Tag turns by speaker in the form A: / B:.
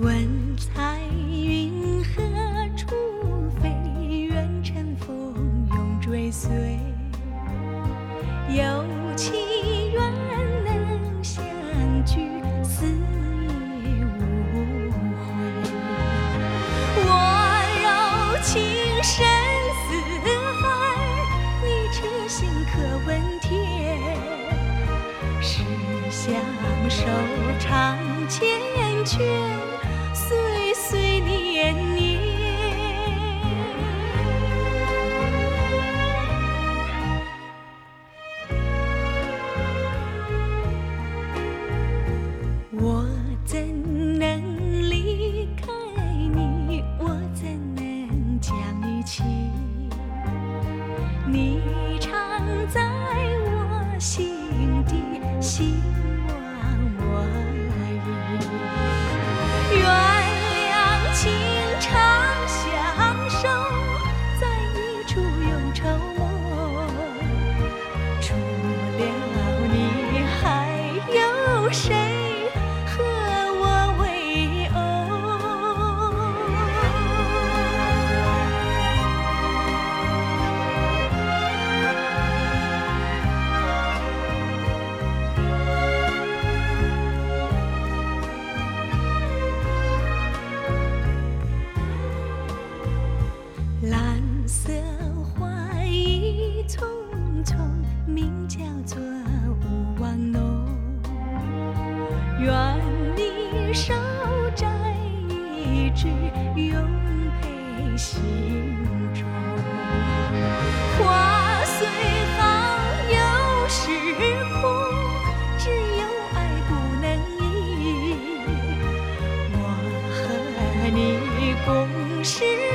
A: 问彩云何处飞？愿乘风永追随。有情愿能相聚，死也无悔。我柔情深似海，你痴心可问天。是相守长缱绻，你常在我心底，希望我已。愿两情长相守，在一处永筹谋。除了你，还有谁愿你手摘一枝，永佩心中。花虽好，有时枯，只有爱不能移。我和你共誓。